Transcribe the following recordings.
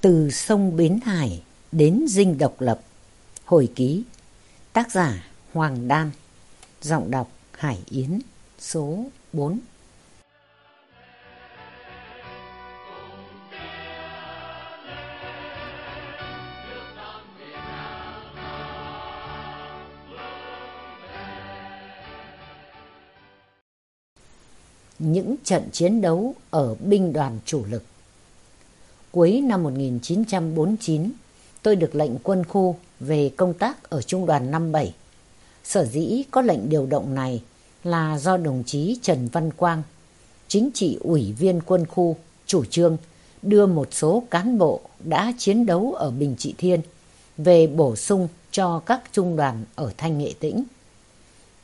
Từ sông Bến Hải đến dinh độc lập. Hồi ký, Tác giả Hoàng Đan. Giọng đọc Hải Yến, Số 4 Những trận chiến đấu ở binh đoàn chủ lực. Cuối năm 1949, tôi được lệnh quân khu về công tác ở Trung đoàn 57. Sở dĩ có lệnh điều động này là do đồng chí Trần Văn Quang, chính trị ủy viên quân khu, chủ trương đưa một số cán bộ đã chiến đấu ở Bình Trị Thiên về bổ sung cho các trung đoàn ở Thanh Nghệ Tĩnh.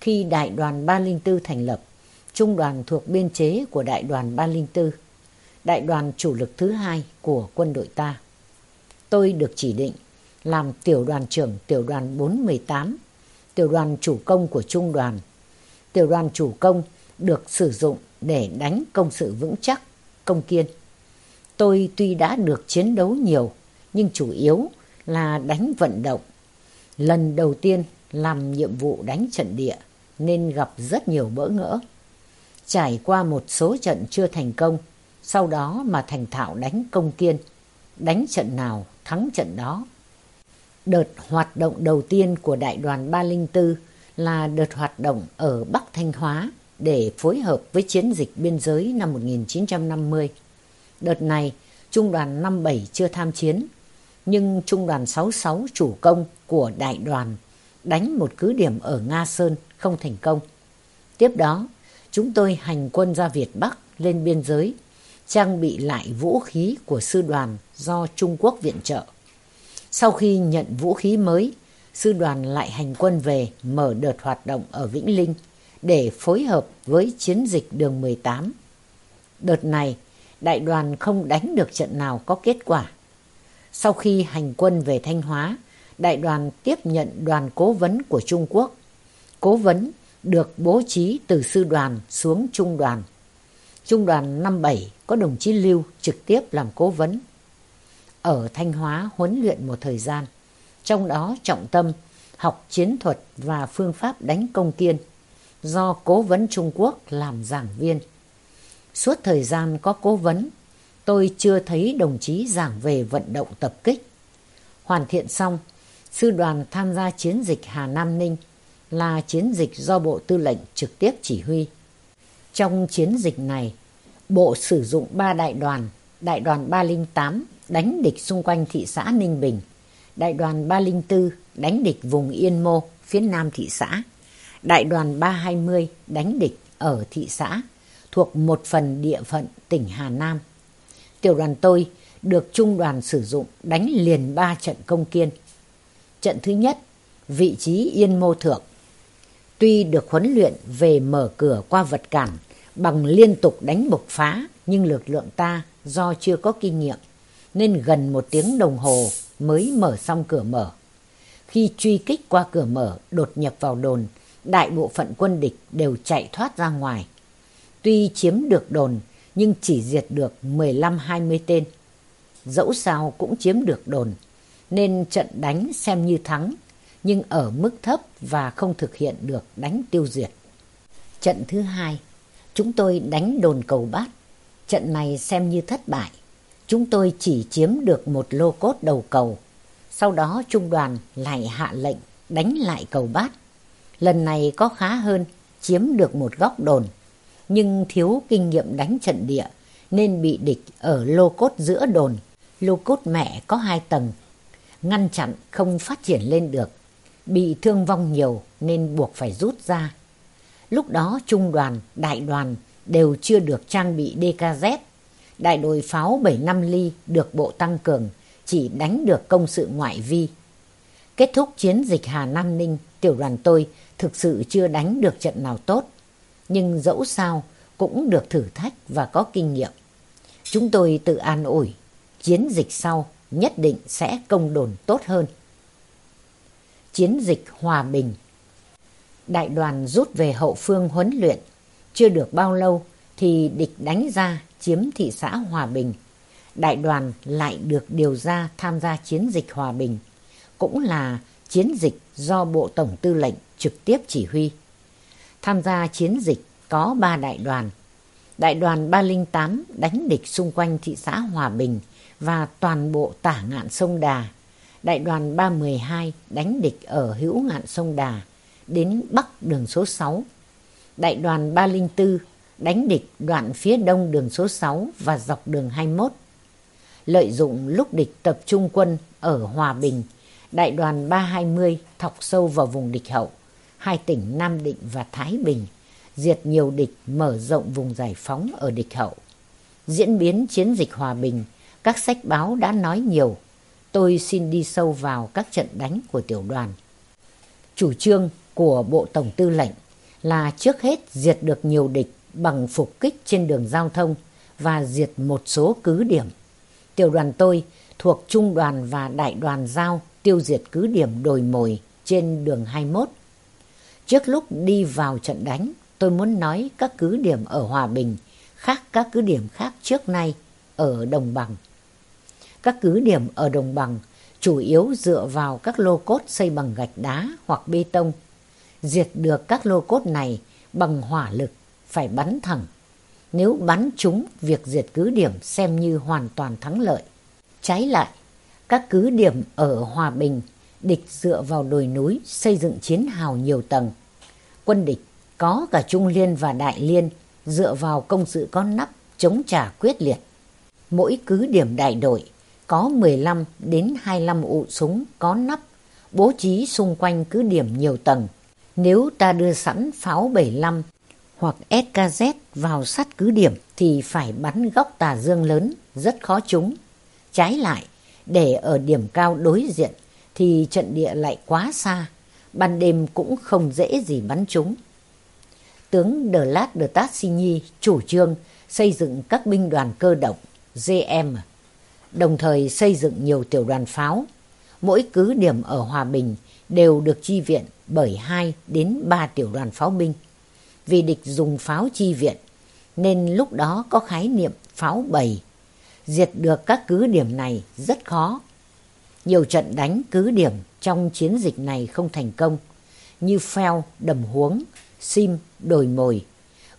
Khi đại đoàn 304 thành lập, trung đoàn thuộc biên chế của đại đoàn 304 đại đoàn chủ lực thứ hai của quân đội ta. Tôi được chỉ định làm tiểu đoàn trưởng tiểu đoàn 418, tiểu đoàn chủ công của trung đoàn. Tiểu đoàn chủ công được sử dụng để đánh công sự vững chắc, công kiên. Tôi tuy đã được chiến đấu nhiều, nhưng chủ yếu là đánh vận động. Lần đầu tiên làm nhiệm vụ đánh trận địa nên gặp rất nhiều bỡ ngỡ. Trải qua một số trận chưa thành công, sau đó mà thành thạo đánh công kiên, đánh trận nào thắng trận đó. Đợt hoạt động đầu tiên của đại đoàn 304 là đợt hoạt động ở Bắc Thanh Hóa để phối hợp với chiến dịch biên giới năm 1950. Đợt này, Trung đoàn 57 chưa tham chiến, nhưng Trung đoàn 66 chủ công của đại đoàn đánh một cứ điểm ở Nga Sơn không thành công. Tiếp đó, chúng tôi hành quân ra Việt Bắc lên biên giới trang bị lại vũ khí của sư đoàn do Trung Quốc viện trợ. Sau khi nhận vũ khí mới, sư đoàn lại hành quân về mở đợt hoạt động ở Vĩnh Linh để phối hợp với chiến dịch đường 18. Đợt này, đại đoàn không đánh được trận nào có kết quả. Sau khi hành quân về Thanh Hóa, đại đoàn tiếp nhận đoàn cố vấn của Trung Quốc. Cố vấn được bố trí từ sư đoàn xuống trung đoàn Trung đoàn 57 có đồng chí Lưu trực tiếp làm cố vấn. Ở Thanh Hóa huấn luyện một thời gian, trong đó trọng tâm học chiến thuật và phương pháp đánh công kiên do cố vấn Trung Quốc làm giảng viên. Suốt thời gian có cố vấn, tôi chưa thấy đồng chí giảng về vận động tập kích. Hoàn thiện xong, sư đoàn tham gia chiến dịch Hà Nam Ninh là chiến dịch do Bộ Tư lệnh trực tiếp chỉ huy. Trong chiến dịch này, Bộ sử dụng ba đại đoàn, đại đoàn 308 đánh địch xung quanh thị xã Ninh Bình, đại đoàn 304 đánh địch vùng Yên Mô, phía nam thị xã, đại đoàn 320 đánh địch ở thị xã thuộc một phần địa phận tỉnh Hà Nam. Tiểu đoàn tôi được trung đoàn sử dụng đánh liền ba trận công kiên. Trận thứ nhất, vị trí Yên Mô Thượng. Tuy được huấn luyện về mở cửa qua vật cản bằng liên tục đánh bộc phá nhưng lực lượng ta do chưa có kinh nghiệm nên gần một tiếng đồng hồ mới mở xong cửa mở. Khi truy kích qua cửa mở đột nhập vào đồn, đại bộ phận quân địch đều chạy thoát ra ngoài. Tuy chiếm được đồn nhưng chỉ diệt được 15-20 tên. Dẫu sao cũng chiếm được đồn nên trận đánh xem như thắng nhưng ở mức thấp và không thực hiện được đánh tiêu diệt. Trận thứ hai Chúng tôi đánh đồn cầu bát. Trận này xem như thất bại. Chúng tôi chỉ chiếm được một lô cốt đầu cầu. Sau đó trung đoàn lại hạ lệnh đánh lại cầu bát. Lần này có khá hơn, chiếm được một góc đồn. Nhưng thiếu kinh nghiệm đánh trận địa nên bị địch ở lô cốt giữa đồn. Lô cốt mẹ có hai tầng. Ngăn chặn không phát triển lên được. Bị thương vong nhiều nên buộc phải rút ra Lúc đó trung đoàn, đại đoàn đều chưa được trang bị DKZ. Đại đội pháo 75 ly được bộ tăng cường, chỉ đánh được công sự ngoại vi. Kết thúc chiến dịch Hà Nam Ninh, tiểu đoàn tôi thực sự chưa đánh được trận nào tốt. Nhưng dẫu sao cũng được thử thách và có kinh nghiệm. Chúng tôi tự an ủi, chiến dịch sau nhất định sẽ công đồn tốt hơn. Chiến dịch Hòa Bình đại đoàn rút về hậu phương huấn luyện. Chưa được bao lâu thì địch đánh ra chiếm thị xã Hòa Bình. đại đoàn lại được điều ra tham gia chiến dịch hòa bình, cũng là chiến dịch do Bộ Tổng Tư lệnh trực tiếp chỉ huy. Tham gia chiến dịch có ba đại đoàn. Đại đoàn 308 đánh địch xung quanh thị xã Hòa Bình và toàn bộ tả ngạn sông Đà. Đại đoàn 312 đánh địch ở hữu ngạn sông Đà đến bắc đường số 6. Đại đoàn 304 đánh địch đoạn phía đông đường số 6 và dọc đường 21. Lợi dụng lúc địch tập trung quân ở Hòa Bình, đại đoàn 320 thọc sâu vào vùng địch hậu, hai tỉnh Nam Định và Thái Bình, diệt nhiều địch mở rộng vùng giải phóng ở địch hậu. Diễn biến chiến dịch hòa bình, các sách báo đã nói nhiều. Tôi xin đi sâu vào các trận đánh của tiểu đoàn. Chủ trương của Bộ Tổng Tư lệnh là trước hết diệt được nhiều địch bằng phục kích trên đường giao thông và diệt một số cứ điểm. Tiểu đoàn tôi thuộc trung đoàn và đại đoàn giao tiêu diệt cứ điểm đồi mồi trên đường 21. Trước lúc đi vào trận đánh, tôi muốn nói các cứ điểm ở Hòa Bình khác các cứ điểm khác trước nay ở Đồng Bằng. Các cứ điểm ở Đồng Bằng chủ yếu dựa vào các lô cốt xây bằng gạch đá hoặc bê tông. Diệt được các lô cốt này bằng hỏa lực phải bắn thẳng. Nếu bắn trúng, việc diệt cứ điểm xem như hoàn toàn thắng lợi. Trái lại, các cứ điểm ở Hòa Bình, địch dựa vào đồi núi xây dựng chiến hào nhiều tầng. Quân địch có cả Trung Liên và Đại Liên dựa vào công sự con nắp chống trả quyết liệt. Mỗi cứ điểm đại đội có 15 đến 25 ụ súng có nắp bố trí xung quanh cứ điểm nhiều tầng. Nếu ta đưa sẵn pháo 75 hoặc SKZ vào sát cứ điểm thì phải bắn góc tà dương lớn, rất khó trúng. Trái lại, để ở điểm cao đối diện thì trận địa lại quá xa, ban đêm cũng không dễ gì bắn trúng. Tướng De Lat de Tassigny chủ trương xây dựng các binh đoàn cơ động GM, đồng thời xây dựng nhiều tiểu đoàn pháo. Mỗi cứ điểm ở Hòa Bình đều được chi viện bởi 2 đến 3 tiểu đoàn pháo binh vì địch dùng pháo chi viện, nên lúc đó có khái niệm pháo bầy. Diệt được các cứ điểm này rất khó. Nhiều trận đánh cứ điểm trong chiến dịch này không thành công, như Pheo, Đầm Huống, Sim, Đồi Mồi,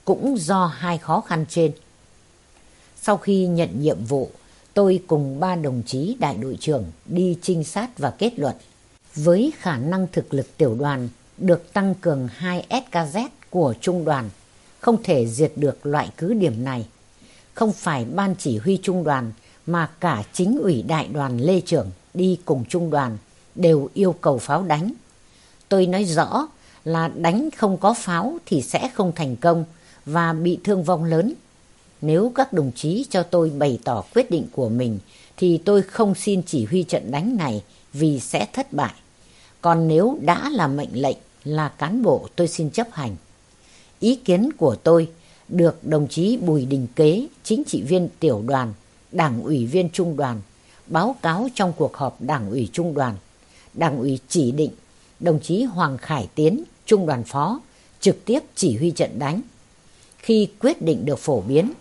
cũng do hai khó khăn trên. Sau khi nhận nhiệm vụ, tôi cùng ba đồng chí đại đội trưởng đi trinh sát và kết luận. Với khả năng thực lực tiểu đoàn được tăng cường 2 SKZ của trung đoàn, không thể diệt được loại cứ điểm này. Không phải ban chỉ huy trung đoàn mà cả chính ủy đại đoàn Lê Trưởng đi cùng trung đoàn đều yêu cầu pháo đánh. Tôi nói rõ là đánh không có pháo thì sẽ không thành công và bị thương vong lớn. Nếu các đồng chí cho tôi bày tỏ quyết định của mình thì tôi không xin chỉ huy trận đánh này vì sẽ thất bại. Còn nếu đã là mệnh lệnh là cán bộ tôi xin chấp hành. Ý kiến của tôi được đồng chí Bùi Đình Kế, chính trị viên tiểu đoàn, đảng ủy viên trung đoàn, báo cáo trong cuộc họp đảng ủy trung đoàn. Đảng ủy chỉ định đồng chí Hoàng Khải Tiến, trung đoàn phó, trực tiếp chỉ huy trận đánh. Khi quyết định được phổ biến,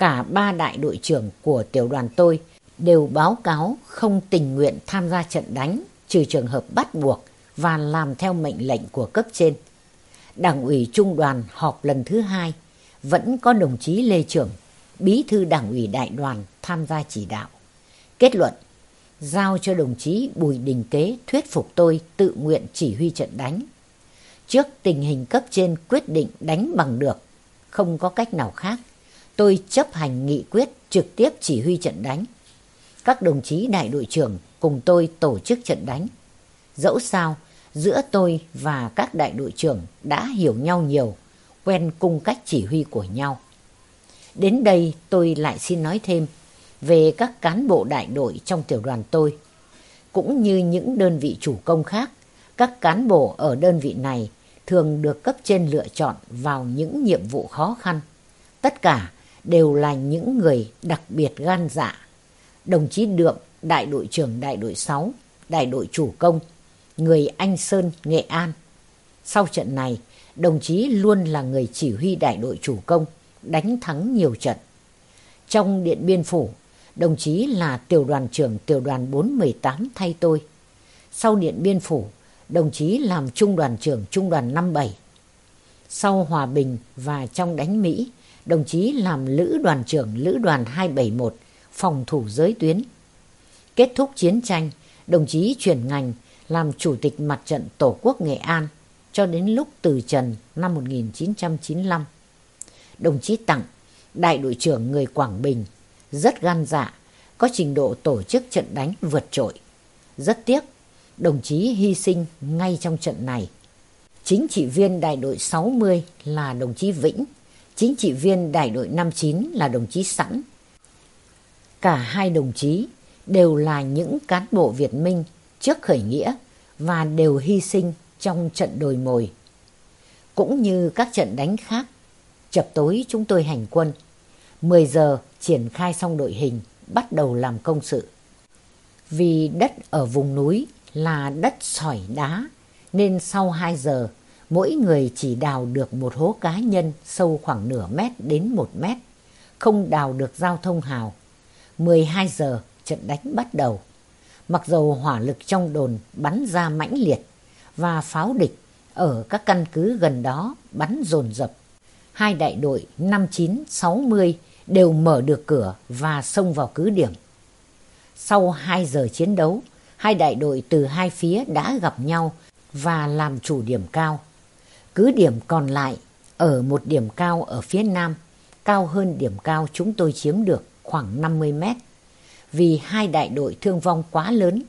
cả ba đại đội trưởng của tiểu đoàn tôi đều báo cáo không tình nguyện tham gia trận đánh trừ trường hợp bắt buộc và làm theo mệnh lệnh của cấp trên. Đảng ủy trung đoàn họp lần thứ hai, vẫn có đồng chí Lê Trưởng, bí thư đảng ủy đại đoàn tham gia chỉ đạo. Kết luận, giao cho đồng chí Bùi Đình Kế thuyết phục tôi tự nguyện chỉ huy trận đánh. Trước tình hình cấp trên quyết định đánh bằng được, không có cách nào khác, tôi chấp hành nghị quyết trực tiếp chỉ huy trận đánh. Các đồng chí đại đội trưởng cùng tôi tổ chức trận đánh. Dẫu sao, giữa tôi và các đại đội trưởng đã hiểu nhau nhiều, quen cung cách chỉ huy của nhau. Đến đây tôi lại xin nói thêm về các cán bộ đại đội trong tiểu đoàn tôi. Cũng như những đơn vị chủ công khác, các cán bộ ở đơn vị này thường được cấp trên lựa chọn vào những nhiệm vụ khó khăn. Tất cả đều là những người đặc biệt gan dạ. Đồng chí Đượm, đại đội trưởng đại đội 6, đại đội chủ công, người Anh Sơn, Nghệ An. Sau trận này, đồng chí luôn là người chỉ huy đại đội chủ công, đánh thắng nhiều trận. Trong Điện Biên Phủ, đồng chí là tiểu đoàn trưởng tiểu đoàn 418 thay tôi. Sau Điện Biên Phủ, đồng chí làm trung đoàn trưởng trung đoàn 57. Sau Hòa Bình và trong đánh Mỹ, đồng chí làm lữ đoàn trưởng lữ đoàn 271, phòng thủ giới tuyến. Kết thúc chiến tranh, đồng chí chuyển ngành làm chủ tịch mặt trận Tổ quốc Nghệ An cho đến lúc từ trần năm 1995. Đồng chí Tặng, đại đội trưởng người Quảng Bình, rất gan dạ, có trình độ tổ chức trận đánh vượt trội. Rất tiếc, đồng chí hy sinh ngay trong trận này. Chính trị viên đại đội 60 là đồng chí Vĩnh, chính trị viên đại đội 59 là đồng chí Sẵn. Cả hai đồng chí đều là những cán bộ Việt Minh trước khởi nghĩa và đều hy sinh trong trận đồi mồi. Cũng như các trận đánh khác, chập tối chúng tôi hành quân. 10 giờ triển khai xong đội hình, bắt đầu làm công sự. Vì đất ở vùng núi là đất sỏi đá, nên sau 2 giờ, mỗi người chỉ đào được một hố cá nhân sâu khoảng nửa mét đến một mét, không đào được giao thông hào. 12 giờ, trận đánh bắt đầu. Mặc dầu hỏa lực trong đồn bắn ra mãnh liệt và pháo địch ở các căn cứ gần đó bắn dồn dập. Hai đại đội 59, 60 đều mở được cửa và xông vào cứ điểm. Sau 2 giờ chiến đấu, hai đại đội từ hai phía đã gặp nhau và làm chủ điểm cao. Cứ điểm còn lại ở một điểm cao ở phía nam, cao hơn điểm cao chúng tôi chiếm được khoảng 50 mét. Vì hai đại đội thương vong quá lớn,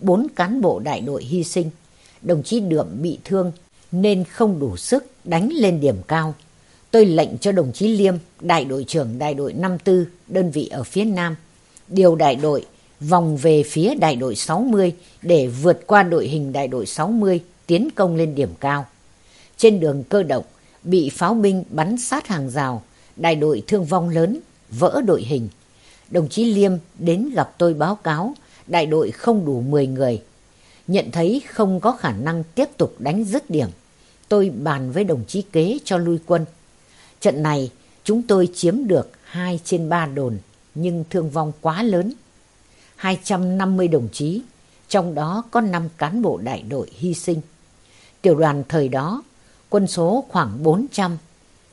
bốn cán bộ đại đội hy sinh, đồng chí Đượm bị thương nên không đủ sức đánh lên điểm cao. Tôi lệnh cho đồng chí Liêm, đại đội trưởng đại đội 54, đơn vị ở phía Nam, điều đại đội vòng về phía đại đội 60 để vượt qua đội hình đại đội 60 tiến công lên điểm cao. Trên đường cơ động, bị pháo binh bắn sát hàng rào, đại đội thương vong lớn, vỡ đội hình. Đồng chí Liêm đến gặp tôi báo cáo, đại đội không đủ 10 người. Nhận thấy không có khả năng tiếp tục đánh dứt điểm, tôi bàn với đồng chí kế cho lui quân. Trận này chúng tôi chiếm được 2 trên 3 đồn nhưng thương vong quá lớn. 250 đồng chí, trong đó có 5 cán bộ đại đội hy sinh. Tiểu đoàn thời đó, quân số khoảng 400,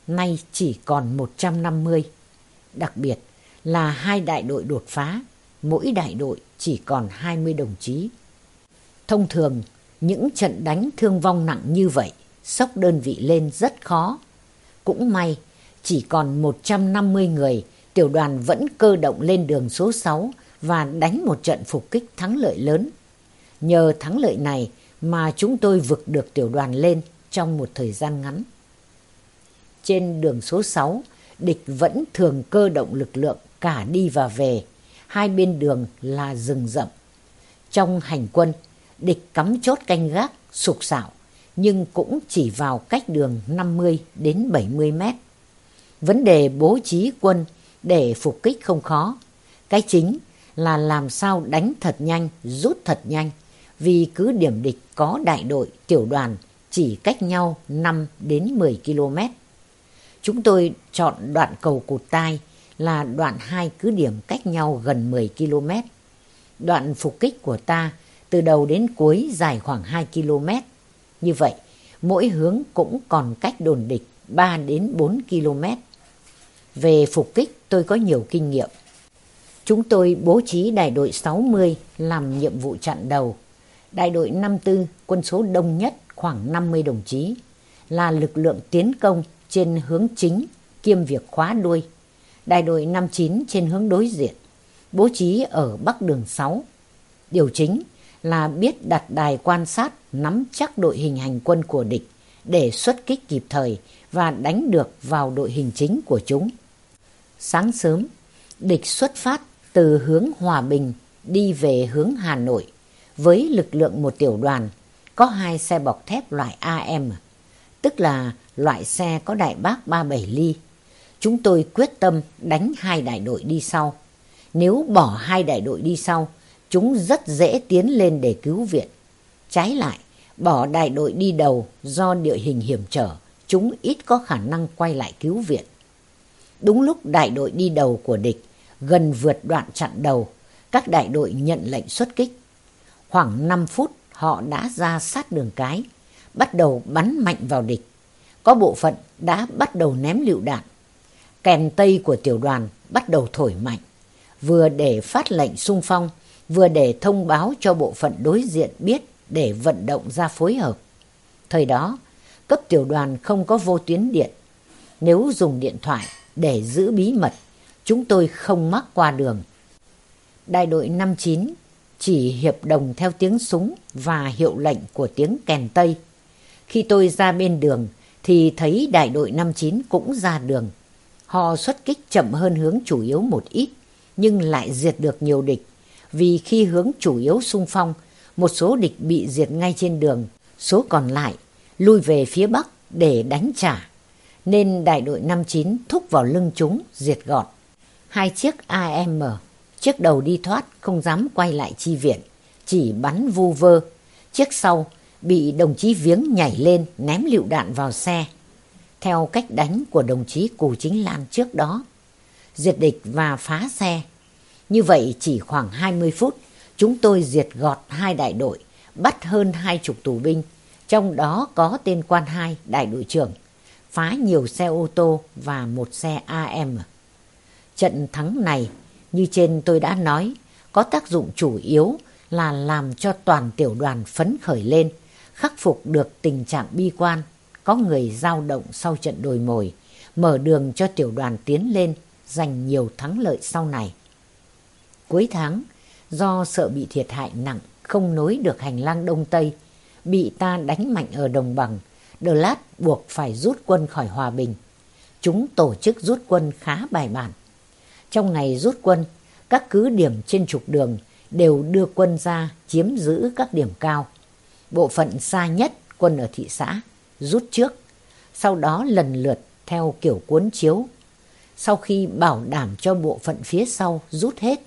nay chỉ còn 150. Đặc biệt là hai đại đội đột phá, mỗi đại đội chỉ còn 20 đồng chí. Thông thường, những trận đánh thương vong nặng như vậy, sốc đơn vị lên rất khó. Cũng may, chỉ còn 150 người, tiểu đoàn vẫn cơ động lên đường số 6 và đánh một trận phục kích thắng lợi lớn. Nhờ thắng lợi này mà chúng tôi vực được tiểu đoàn lên trong một thời gian ngắn. Trên đường số 6, địch vẫn thường cơ động lực lượng cả đi và về, hai bên đường là rừng rậm. Trong hành quân, địch cắm chốt canh gác, sục sạo, nhưng cũng chỉ vào cách đường 50 đến 70 mét. Vấn đề bố trí quân để phục kích không khó. Cái chính là làm sao đánh thật nhanh, rút thật nhanh, vì cứ điểm địch có đại đội, tiểu đoàn chỉ cách nhau 5 đến 10 km. Chúng tôi chọn đoạn cầu cụt tai là đoạn hai cứ điểm cách nhau gần 10 km. Đoạn phục kích của ta từ đầu đến cuối dài khoảng 2 km. Như vậy, mỗi hướng cũng còn cách đồn địch 3 đến 4 km. Về phục kích tôi có nhiều kinh nghiệm. Chúng tôi bố trí đại đội 60 làm nhiệm vụ chặn đầu. Đại đội 54 quân số đông nhất khoảng 50 đồng chí là lực lượng tiến công trên hướng chính kiêm việc khóa đuôi. Đại đội 59 trên hướng đối diện, bố trí ở bắc đường 6. Điều chính là biết đặt đài quan sát nắm chắc đội hình hành quân của địch để xuất kích kịp thời và đánh được vào đội hình chính của chúng. Sáng sớm, địch xuất phát từ hướng Hòa Bình đi về hướng Hà Nội với lực lượng một tiểu đoàn có hai xe bọc thép loại AM, tức là loại xe có đại bác 37 ly. Chúng tôi quyết tâm đánh hai đại đội đi sau. Nếu bỏ hai đại đội đi sau, chúng rất dễ tiến lên để cứu viện. Trái lại, bỏ đại đội đi đầu do địa hình hiểm trở, chúng ít có khả năng quay lại cứu viện. Đúng lúc đại đội đi đầu của địch gần vượt đoạn chặn đầu, các đại đội nhận lệnh xuất kích. Khoảng 5 phút họ đã ra sát đường cái, bắt đầu bắn mạnh vào địch. Có bộ phận đã bắt đầu ném lựu đạn. Kèn tây của tiểu đoàn bắt đầu thổi mạnh, vừa để phát lệnh xung phong, vừa để thông báo cho bộ phận đối diện biết để vận động ra phối hợp. Thời đó, cấp tiểu đoàn không có vô tuyến điện. Nếu dùng điện thoại để giữ bí mật, chúng tôi không mắc qua đường. Đại đội 59 chỉ hiệp đồng theo tiếng súng và hiệu lệnh của tiếng kèn tây. Khi tôi ra bên đường thì thấy đại đội 59 cũng ra đường. Họ xuất kích chậm hơn hướng chủ yếu một ít, nhưng lại diệt được nhiều địch. Vì khi hướng chủ yếu sung phong, một số địch bị diệt ngay trên đường, số còn lại lui về phía bắc để đánh trả. Nên đại đội 59 thúc vào lưng chúng, diệt gọn. Hai chiếc AM, chiếc đầu đi thoát không dám quay lại chi viện, chỉ bắn vu vơ. Chiếc sau bị đồng chí viếng nhảy lên ném lựu đạn vào xe. Theo cách đánh của đồng chí Cù Chính Lan trước đó, diệt địch và phá xe. Như vậy chỉ khoảng 20 phút, chúng tôi diệt gọt hai đại đội, bắt hơn hai chục tù binh, trong đó có tên quan hai đại đội trưởng, phá nhiều xe ô tô và một xe AM. Trận thắng này, như trên tôi đã nói, có tác dụng chủ yếu là làm cho toàn tiểu đoàn phấn khởi lên, khắc phục được tình trạng bi quan, có người dao động sau trận đồi mồi, mở đường cho tiểu đoàn tiến lên, giành nhiều thắng lợi sau này. Cuối tháng, do sợ bị thiệt hại nặng, không nối được hành lang Đông Tây, bị ta đánh mạnh ở đồng bằng, Đờ Lát buộc phải rút quân khỏi Hòa Bình. Chúng tổ chức rút quân khá bài bản. Trong ngày rút quân, các cứ điểm trên trục đường đều đưa quân ra chiếm giữ các điểm cao. Bộ phận xa nhất quân ở thị xã rút trước, sau đó lần lượt theo kiểu cuốn chiếu. Sau khi bảo đảm cho bộ phận phía sau rút hết,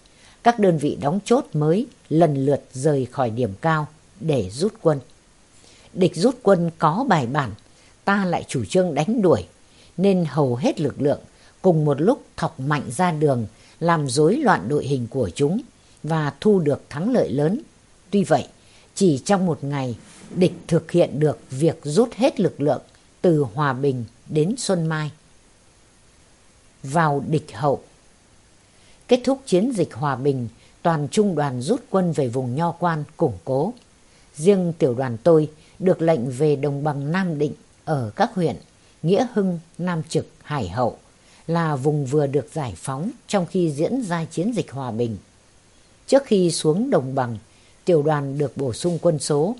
các đơn vị đóng chốt mới lần lượt rời khỏi điểm cao để rút quân. Địch rút quân có bài bản, ta lại chủ trương đánh đuổi, nên hầu hết lực lượng cùng một lúc thọc mạnh ra đường làm rối loạn đội hình của chúng và thu được thắng lợi lớn. Tuy vậy, chỉ trong một ngày, địch thực hiện được việc rút hết lực lượng từ Hòa Bình đến Xuân Mai. Vào địch hậu Kết thúc chiến dịch Hòa Bình, toàn trung đoàn rút quân về vùng Nho Quan củng cố. Riêng tiểu đoàn tôi được lệnh về đồng bằng Nam Định ở các huyện Nghĩa Hưng, Nam Trực, Hải Hậu là vùng vừa được giải phóng trong khi diễn ra chiến dịch hòa bình. Trước khi xuống đồng bằng, tiểu đoàn được bổ sung quân số.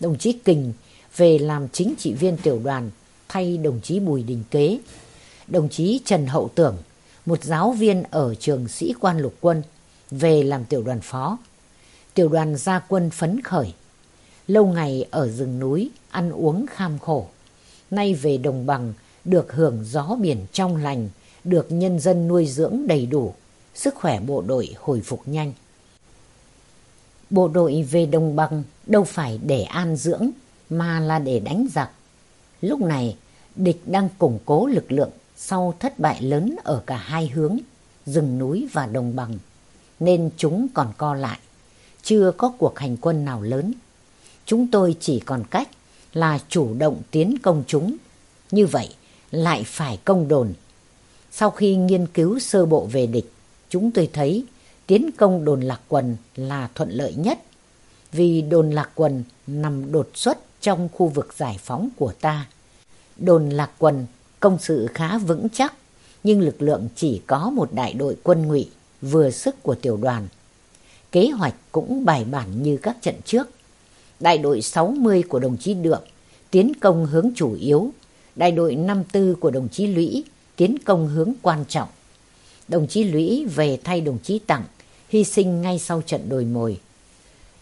Đồng chí Kình về làm chính trị viên tiểu đoàn thay đồng chí Bùi Đình Kế. Đồng chí Trần Hậu Tưởng, một giáo viên ở trường sĩ quan lục quân, về làm tiểu đoàn phó. Tiểu đoàn gia quân phấn khởi. Lâu ngày ở rừng núi, ăn uống kham khổ. Nay về đồng bằng, được hưởng gió biển trong lành, được nhân dân nuôi dưỡng đầy đủ, sức khỏe bộ đội hồi phục nhanh. Bộ đội về đồng bằng đâu phải để an dưỡng mà là để đánh giặc. Lúc này, địch đang củng cố lực lượng sau thất bại lớn ở cả hai hướng, rừng núi và đồng bằng, nên chúng còn co lại, chưa có cuộc hành quân nào lớn. Chúng tôi chỉ còn cách là chủ động tiến công chúng. Như vậy, lại phải công đồn. Sau khi nghiên cứu sơ bộ về địch, chúng tôi thấy tiến công đồn lạc quần là thuận lợi nhất. Vì đồn lạc quần nằm đột xuất trong khu vực giải phóng của ta. Đồn lạc quần công sự khá vững chắc, nhưng lực lượng chỉ có một đại đội quân ngụy vừa sức của tiểu đoàn. Kế hoạch cũng bài bản như các trận trước. Đại đội 60 của đồng chí Đượng tiến công hướng chủ yếu đại đội 54 của đồng chí Lũy tiến công hướng quan trọng. Đồng chí Lũy về thay đồng chí Tặng, hy sinh ngay sau trận đồi mồi.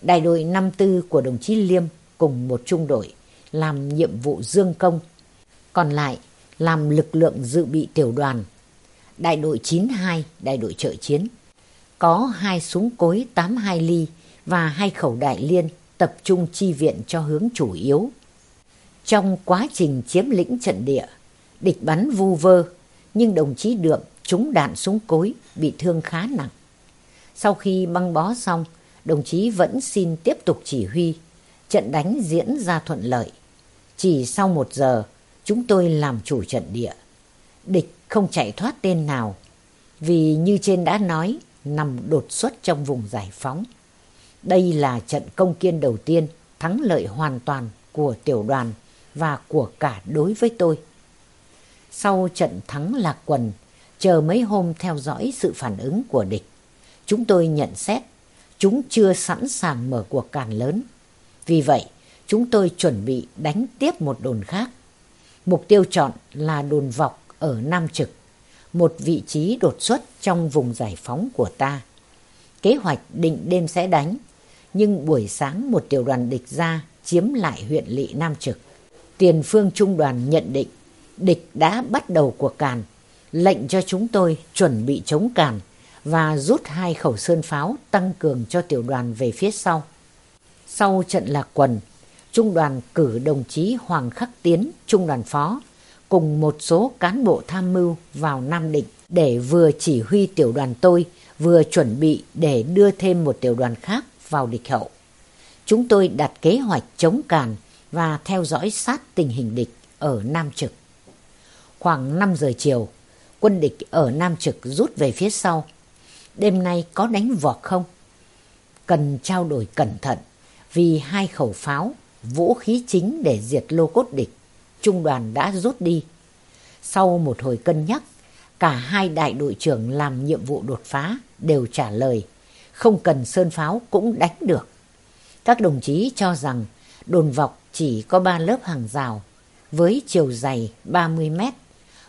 Đại đội 54 của đồng chí Liêm cùng một trung đội làm nhiệm vụ dương công. Còn lại làm lực lượng dự bị tiểu đoàn. Đại đội 92, đại đội trợ chiến. Có hai súng cối 82 ly và hai khẩu đại liên tập trung chi viện cho hướng chủ yếu. Trong quá trình chiếm lĩnh trận địa, địch bắn vu vơ, nhưng đồng chí Đượm trúng đạn súng cối, bị thương khá nặng. Sau khi băng bó xong, đồng chí vẫn xin tiếp tục chỉ huy. Trận đánh diễn ra thuận lợi. Chỉ sau một giờ, chúng tôi làm chủ trận địa. Địch không chạy thoát tên nào, vì như trên đã nói, nằm đột xuất trong vùng giải phóng. Đây là trận công kiên đầu tiên, thắng lợi hoàn toàn của tiểu đoàn và của cả đối với tôi. Sau trận thắng lạc quần, chờ mấy hôm theo dõi sự phản ứng của địch, chúng tôi nhận xét chúng chưa sẵn sàng mở cuộc càn lớn. Vì vậy, chúng tôi chuẩn bị đánh tiếp một đồn khác. Mục tiêu chọn là đồn vọc ở Nam Trực, một vị trí đột xuất trong vùng giải phóng của ta. Kế hoạch định đêm sẽ đánh, nhưng buổi sáng một tiểu đoàn địch ra chiếm lại huyện lỵ Nam Trực. Tiền phương trung đoàn nhận định địch đã bắt đầu cuộc càn, lệnh cho chúng tôi chuẩn bị chống càn và rút hai khẩu sơn pháo tăng cường cho tiểu đoàn về phía sau. Sau trận lạc quần, trung đoàn cử đồng chí Hoàng Khắc Tiến, trung đoàn phó, cùng một số cán bộ tham mưu vào Nam Định để vừa chỉ huy tiểu đoàn tôi, vừa chuẩn bị để đưa thêm một tiểu đoàn khác vào địch hậu. Chúng tôi đặt kế hoạch chống càn và theo dõi sát tình hình địch ở Nam Trực. Khoảng 5 giờ chiều, quân địch ở Nam Trực rút về phía sau. Đêm nay có đánh vọt không? Cần trao đổi cẩn thận vì hai khẩu pháo, vũ khí chính để diệt lô cốt địch, trung đoàn đã rút đi. Sau một hồi cân nhắc, cả hai đại đội trưởng làm nhiệm vụ đột phá đều trả lời không cần sơn pháo cũng đánh được. Các đồng chí cho rằng đồn vọc chỉ có ba lớp hàng rào với chiều dày 30 mét.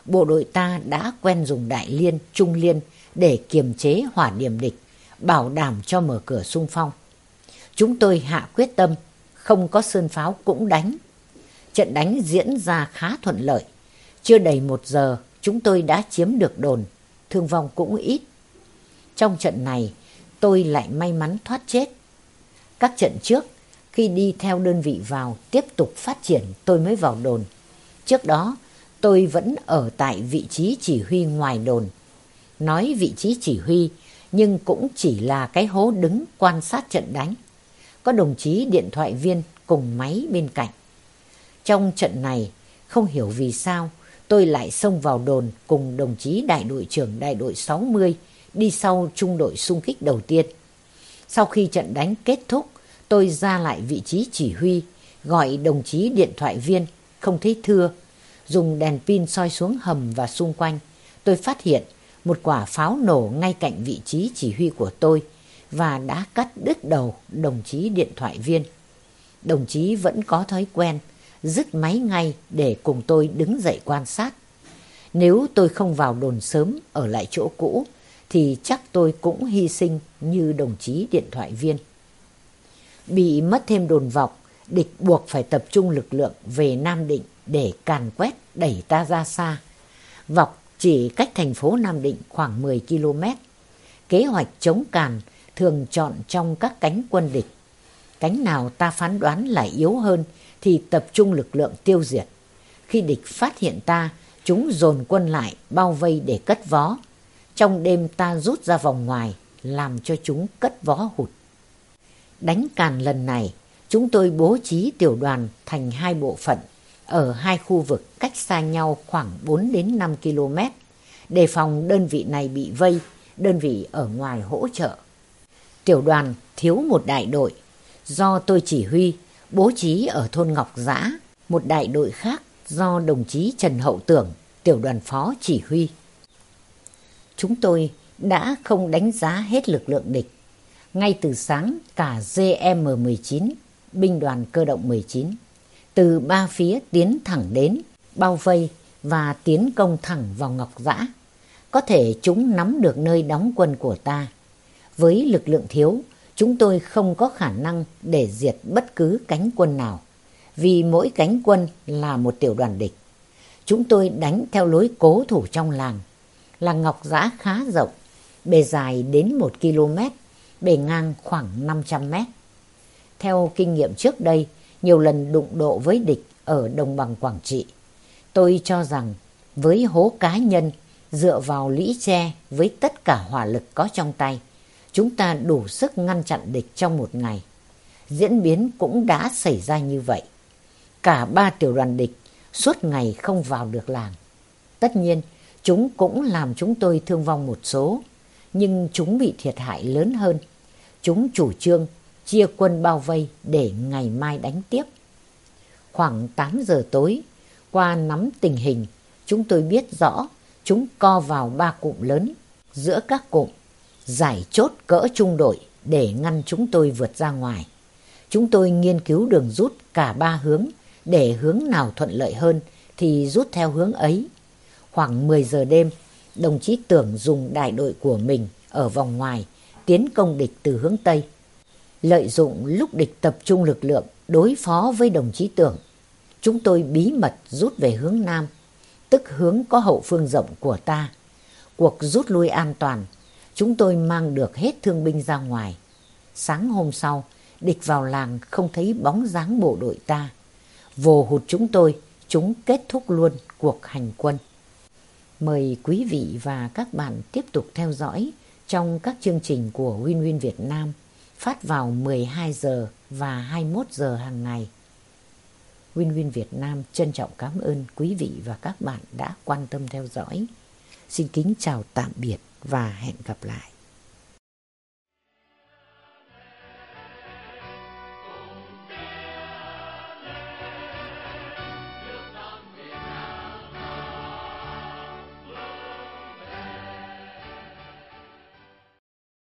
Bộ đội ta đã quen dùng đại liên, trung liên để kiềm chế hỏa điểm địch, bảo đảm cho mở cửa sung phong. Chúng tôi hạ quyết tâm, không có sơn pháo cũng đánh. Trận đánh diễn ra khá thuận lợi. Chưa đầy một giờ, chúng tôi đã chiếm được đồn, thương vong cũng ít. Trong trận này, tôi lại may mắn thoát chết. Các trận trước, khi đi theo đơn vị vào tiếp tục phát triển tôi mới vào đồn. Trước đó, tôi vẫn ở tại vị trí chỉ huy ngoài đồn. Nói vị trí chỉ huy, nhưng cũng chỉ là cái hố đứng quan sát trận đánh. Có đồng chí điện thoại viên cùng máy bên cạnh. Trong trận này, không hiểu vì sao, tôi lại xông vào đồn cùng đồng chí đại đội trưởng đại đội 60 đi sau trung đội xung kích đầu tiên. Sau khi trận đánh kết thúc, tôi ra lại vị trí chỉ huy, gọi đồng chí điện thoại viên, không thấy thưa. Dùng đèn pin soi xuống hầm và xung quanh, tôi phát hiện một quả pháo nổ ngay cạnh vị trí chỉ huy của tôi và đã cắt đứt đầu đồng chí điện thoại viên. Đồng chí vẫn có thói quen, dứt máy ngay để cùng tôi đứng dậy quan sát. Nếu tôi không vào đồn sớm ở lại chỗ cũ thì chắc tôi cũng hy sinh như đồng chí điện thoại viên. Bị mất thêm đồn vọc, địch buộc phải tập trung lực lượng về Nam Định để càn quét đẩy ta ra xa. Vọc chỉ cách thành phố Nam Định khoảng 10 km. Kế hoạch chống càn thường chọn trong các cánh quân địch. Cánh nào ta phán đoán là yếu hơn thì tập trung lực lượng tiêu diệt. Khi địch phát hiện ta, chúng dồn quân lại bao vây để cất vó trong đêm ta rút ra vòng ngoài, làm cho chúng cất vó hụt. Đánh càn lần này, chúng tôi bố trí tiểu đoàn thành hai bộ phận ở hai khu vực cách xa nhau khoảng 4 đến 5 km, đề phòng đơn vị này bị vây, đơn vị ở ngoài hỗ trợ. Tiểu đoàn thiếu một đại đội, do tôi chỉ huy, bố trí ở thôn Ngọc Giã, một đại đội khác do đồng chí Trần Hậu Tưởng, tiểu đoàn phó chỉ huy chúng tôi đã không đánh giá hết lực lượng địch. Ngay từ sáng cả GM-19, binh đoàn cơ động 19, từ ba phía tiến thẳng đến, bao vây và tiến công thẳng vào Ngọc Giã. Có thể chúng nắm được nơi đóng quân của ta. Với lực lượng thiếu, chúng tôi không có khả năng để diệt bất cứ cánh quân nào, vì mỗi cánh quân là một tiểu đoàn địch. Chúng tôi đánh theo lối cố thủ trong làng, làng ngọc giã khá rộng, bề dài đến một km, bề ngang khoảng 500 mét. Theo kinh nghiệm trước đây, nhiều lần đụng độ với địch ở đồng bằng Quảng Trị, tôi cho rằng với hố cá nhân Dựa vào lũy tre với tất cả hỏa lực có trong tay, chúng ta đủ sức ngăn chặn địch trong một ngày. Diễn biến cũng đã xảy ra như vậy. Cả ba tiểu đoàn địch suốt ngày không vào được làng. Tất nhiên, chúng cũng làm chúng tôi thương vong một số, nhưng chúng bị thiệt hại lớn hơn. Chúng chủ trương chia quân bao vây để ngày mai đánh tiếp. Khoảng 8 giờ tối, qua nắm tình hình, chúng tôi biết rõ chúng co vào ba cụm lớn. Giữa các cụm, giải chốt cỡ trung đội để ngăn chúng tôi vượt ra ngoài. Chúng tôi nghiên cứu đường rút cả ba hướng để hướng nào thuận lợi hơn thì rút theo hướng ấy. Khoảng 10 giờ đêm, đồng chí Tưởng dùng đại đội của mình ở vòng ngoài tiến công địch từ hướng Tây. Lợi dụng lúc địch tập trung lực lượng đối phó với đồng chí Tưởng, chúng tôi bí mật rút về hướng Nam, tức hướng có hậu phương rộng của ta. Cuộc rút lui an toàn, chúng tôi mang được hết thương binh ra ngoài. Sáng hôm sau, địch vào làng không thấy bóng dáng bộ đội ta. Vồ hụt chúng tôi, chúng kết thúc luôn cuộc hành quân. Mời quý vị và các bạn tiếp tục theo dõi trong các chương trình của Win Win Việt Nam, phát vào 12 giờ và 21 giờ hàng ngày. Win Win Việt Nam trân trọng cảm ơn quý vị và các bạn đã quan tâm theo dõi. Xin kính chào tạm biệt và hẹn gặp lại.